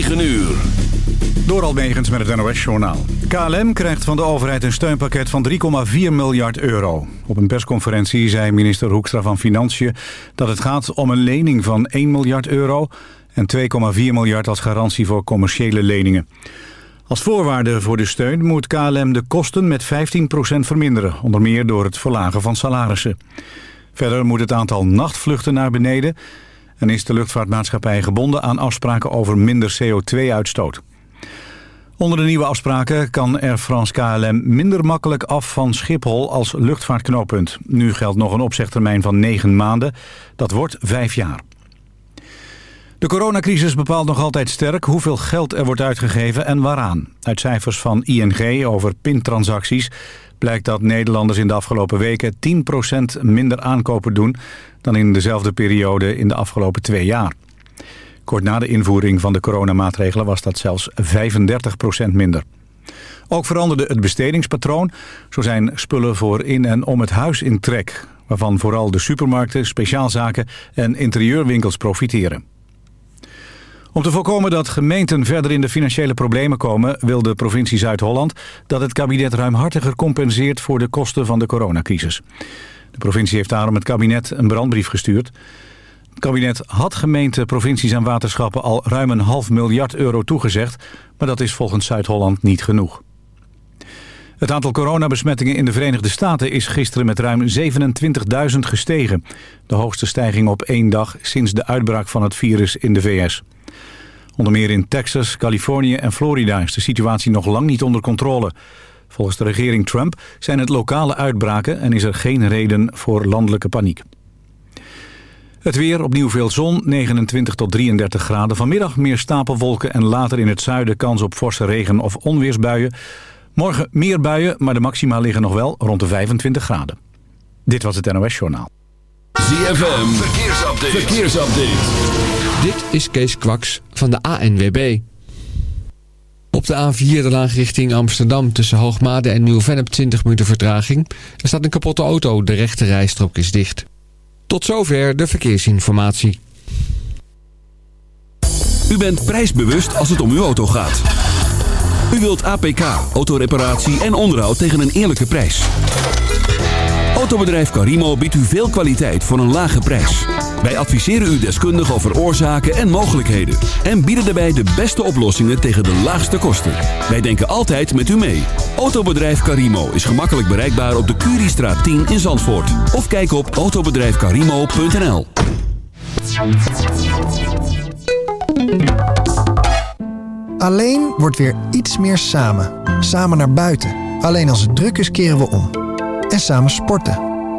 9 uur. Door Almegens met het NOS-journaal. KLM krijgt van de overheid een steunpakket van 3,4 miljard euro. Op een persconferentie zei minister Hoekstra van Financiën... dat het gaat om een lening van 1 miljard euro... en 2,4 miljard als garantie voor commerciële leningen. Als voorwaarde voor de steun moet KLM de kosten met 15% verminderen... onder meer door het verlagen van salarissen. Verder moet het aantal nachtvluchten naar beneden... en is de luchtvaartmaatschappij gebonden aan afspraken over minder CO2-uitstoot. Onder de nieuwe afspraken kan Air France KLM minder makkelijk af van Schiphol als luchtvaartknooppunt. Nu geldt nog een opzegtermijn van 9 maanden. Dat wordt 5 jaar. De coronacrisis bepaalt nog altijd sterk hoeveel geld er wordt uitgegeven en waaraan. Uit cijfers van ING over pintransacties blijkt dat Nederlanders in de afgelopen weken 10% minder aankopen doen dan in dezelfde periode in de afgelopen twee jaar. Kort na de invoering van de coronamaatregelen was dat zelfs 35% minder. Ook veranderde het bestedingspatroon. Zo zijn spullen voor in en om het huis in trek... waarvan vooral de supermarkten, speciaalzaken en interieurwinkels profiteren. Om te voorkomen dat gemeenten verder in de financiële problemen komen... wil de provincie Zuid-Holland dat het kabinet ruimhartiger compenseert... voor de kosten van de coronacrisis. De provincie heeft daarom het kabinet een brandbrief gestuurd. Het kabinet had gemeenten, provincies en waterschappen... al ruim een half miljard euro toegezegd... maar dat is volgens Zuid-Holland niet genoeg. Het aantal coronabesmettingen in de Verenigde Staten is gisteren met ruim 27.000 gestegen. De hoogste stijging op één dag sinds de uitbraak van het virus in de VS. Onder meer in Texas, Californië en Florida is de situatie nog lang niet onder controle. Volgens de regering Trump zijn het lokale uitbraken en is er geen reden voor landelijke paniek. Het weer, opnieuw veel zon, 29 tot 33 graden. Vanmiddag meer stapelwolken en later in het zuiden kans op forse regen- of onweersbuien. Morgen meer buien, maar de maxima liggen nog wel rond de 25 graden. Dit was het NOS Journaal. ZFM, verkeersupdate. verkeersupdate. Dit is Kees Kwaks van de ANWB. Op de A4 de laag richting Amsterdam tussen Hoogmade en Nieuw-Vennep 20 minuten vertraging. Er staat een kapotte auto, de rechte rijstrook is dicht. Tot zover de verkeersinformatie. U bent prijsbewust als het om uw auto gaat. U wilt APK, autoreparatie en onderhoud tegen een eerlijke prijs. Autobedrijf Carimo biedt u veel kwaliteit voor een lage prijs. Wij adviseren u deskundig over oorzaken en mogelijkheden. En bieden daarbij de beste oplossingen tegen de laagste kosten. Wij denken altijd met u mee. Autobedrijf Carimo is gemakkelijk bereikbaar op de Curiestraat 10 in Zandvoort. Of kijk op autobedrijfcarimo.nl Alleen wordt weer iets meer samen. Samen naar buiten. Alleen als het druk is keren we om. En samen sporten.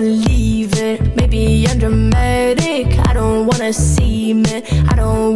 Believe it. Maybe I'm dramatic. I don't wanna see me. I don't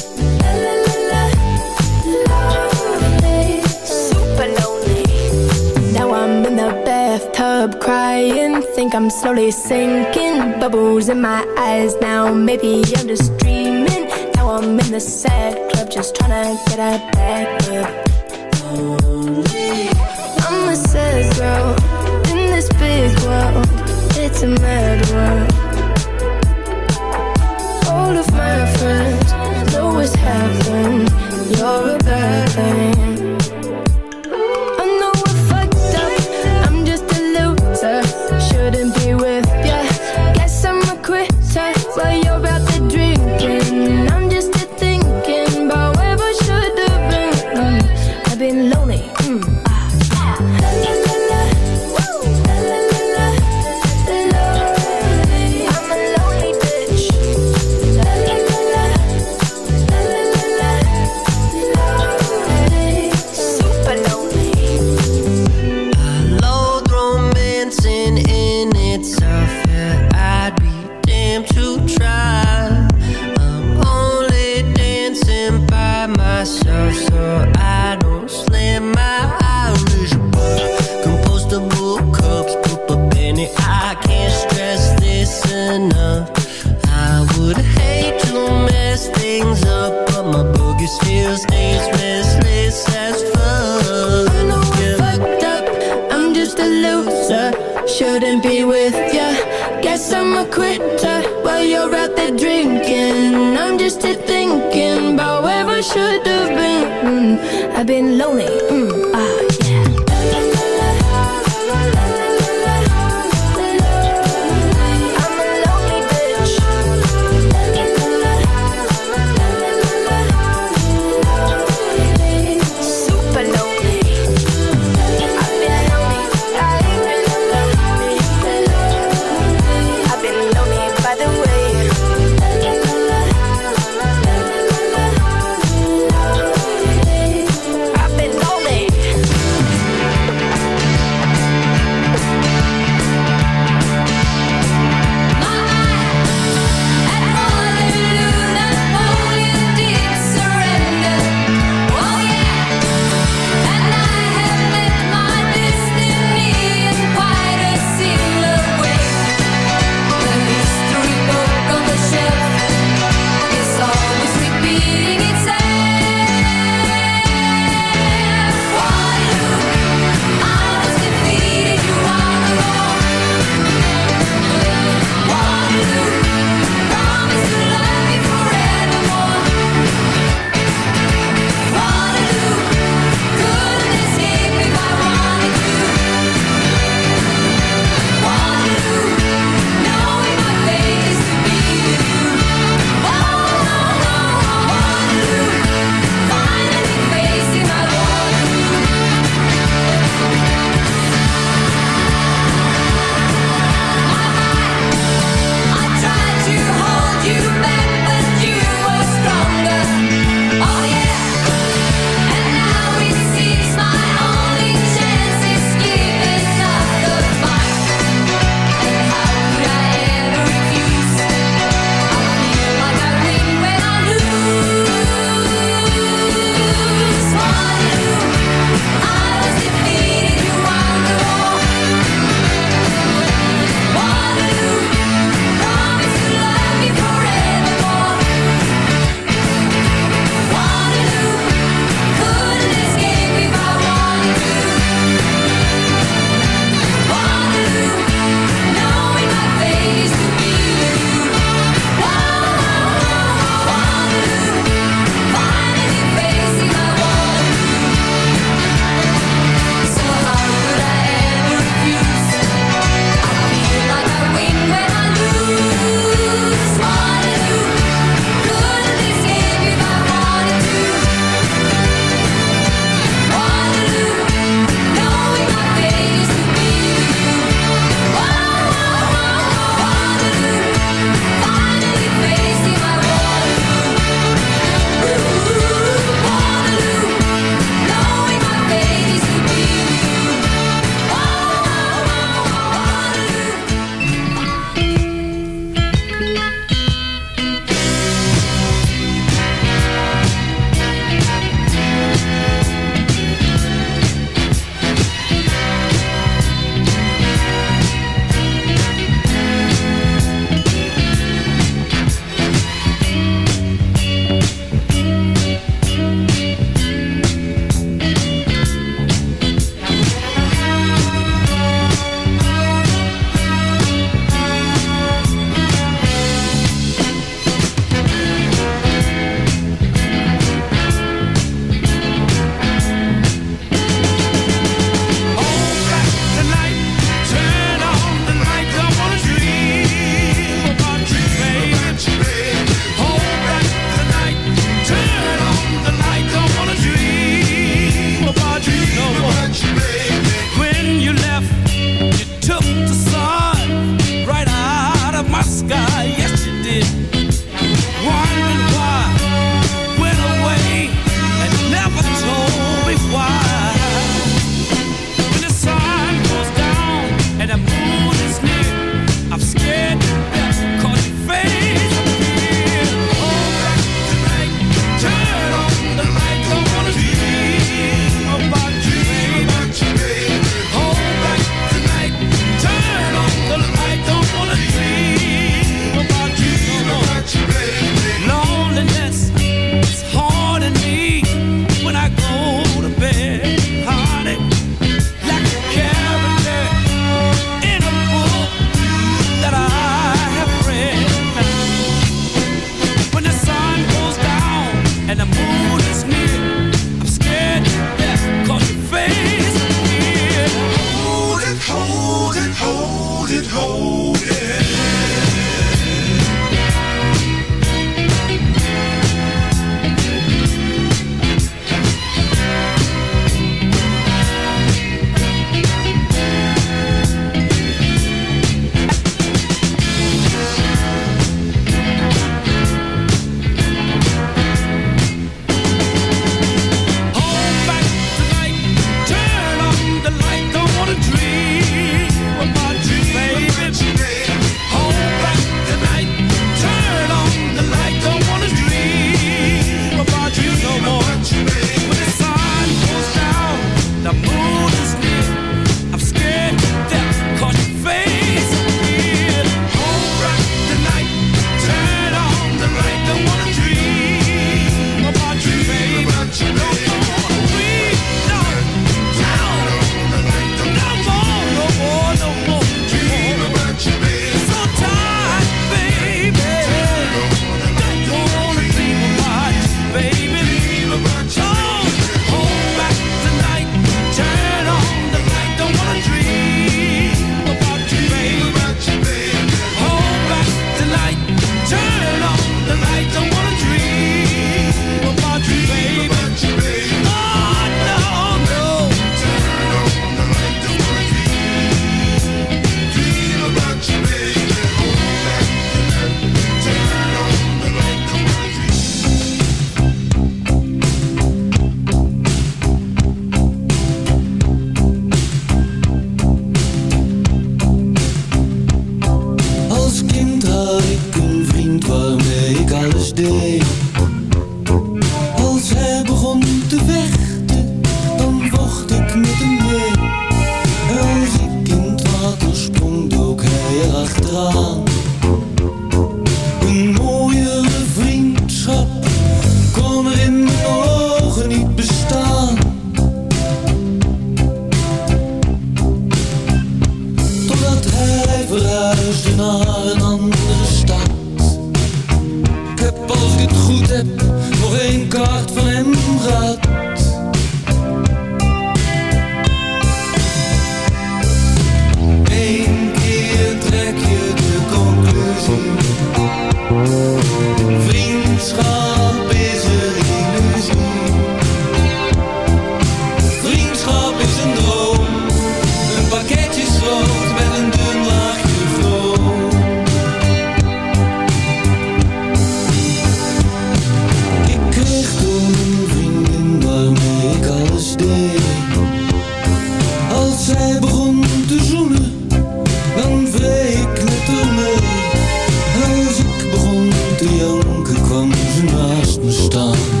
naast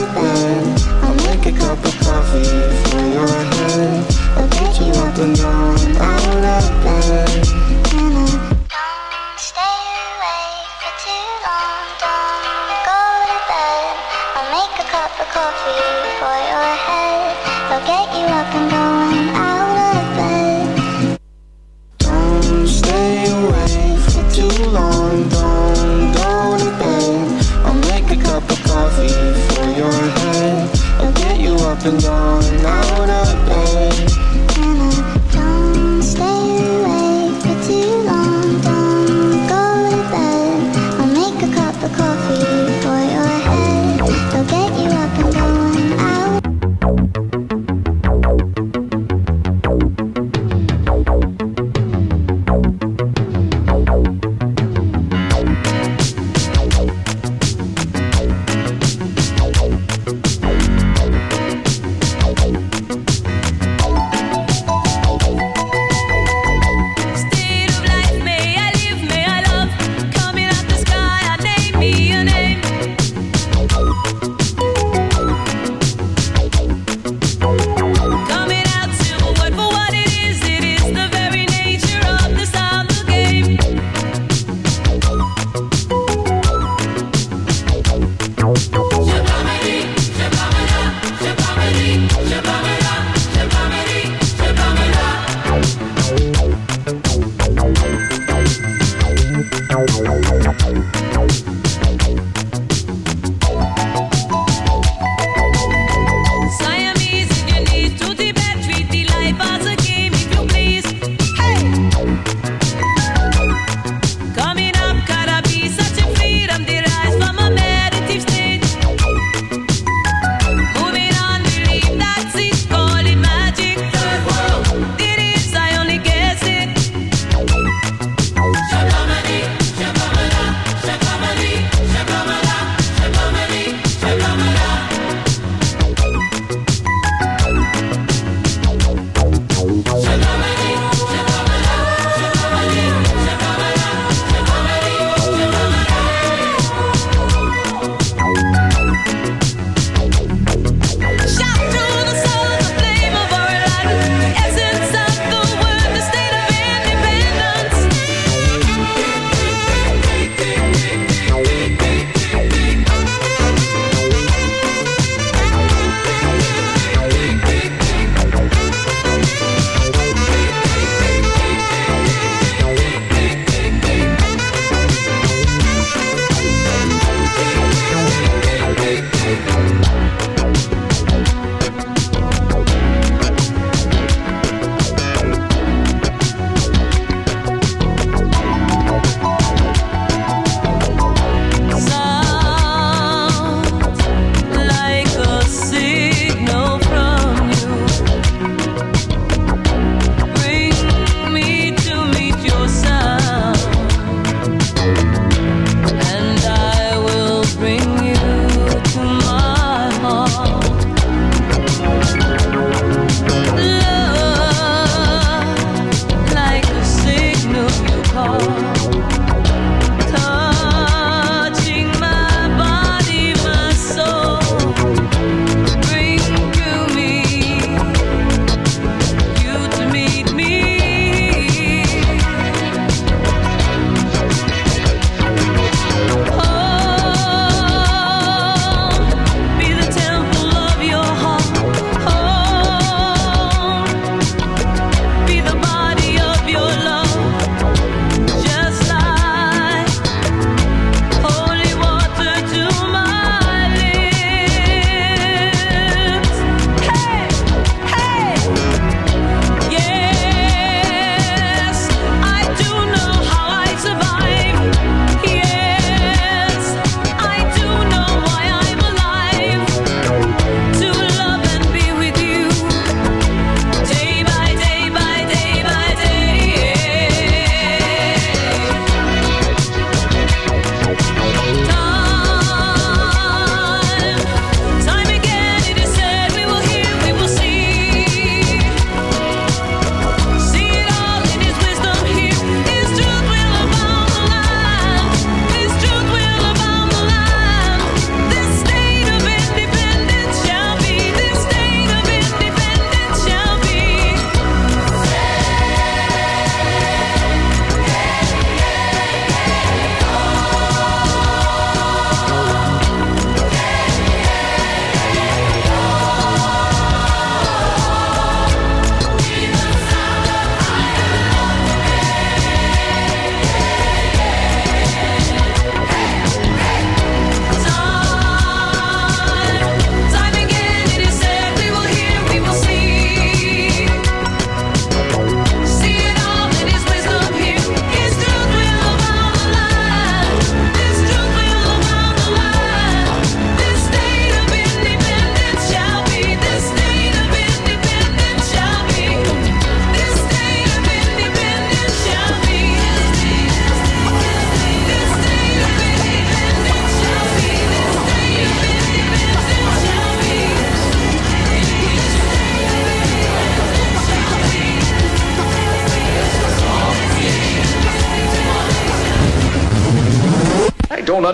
I'll make a cup of coffee for your head. I'll get you up and down, out of bed. And going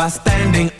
by standing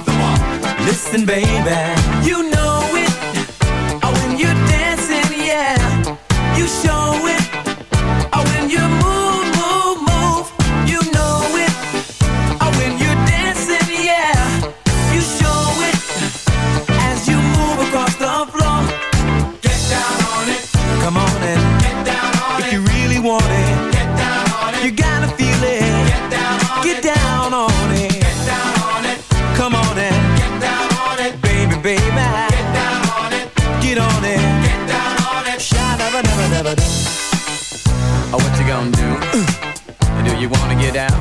Listen, baby, you know down.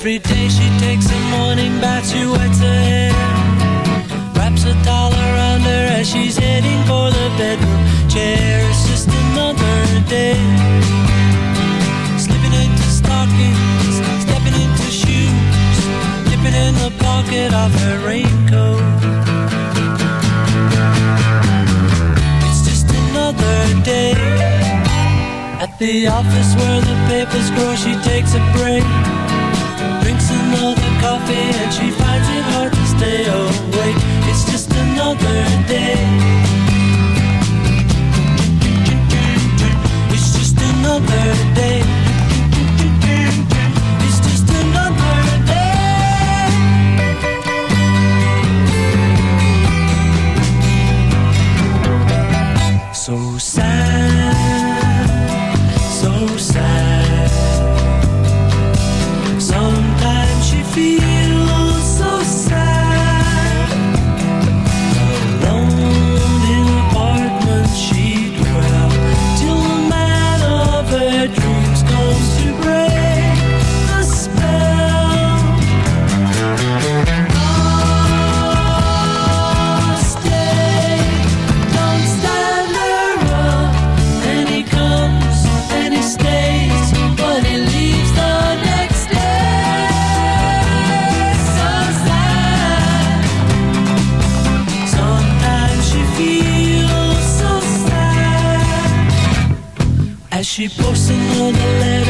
Every day she takes a morning bath, she wets her hair. Wraps a towel around her as she's heading for the bedroom chair. It's just another day Slipping into stockings, stepping into shoes Dipping in the pocket of her raincoat. It's just another day. At the office where the papers grow, she takes a break drinks another coffee and she finds it hard to stay awake. It's just another day. It's just another day. posting all the letters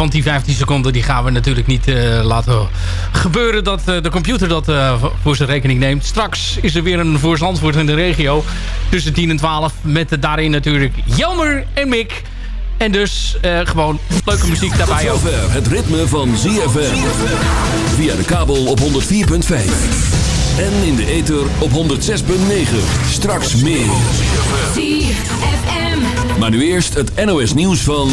Want die 15 seconden die gaan we natuurlijk niet eh, laten gebeuren... dat eh, de computer dat eh, voor zijn rekening neemt. Straks is er weer een voor Zandvoort in de regio. Tussen 10 en 12. Met daarin natuurlijk Jelmer en Mick. En dus eh, gewoon leuke muziek daarbij Tot ook. het ritme van ZFM. Via de kabel op 104.5. En in de ether op 106.9. Straks meer. ZFM. Maar nu eerst het NOS nieuws van...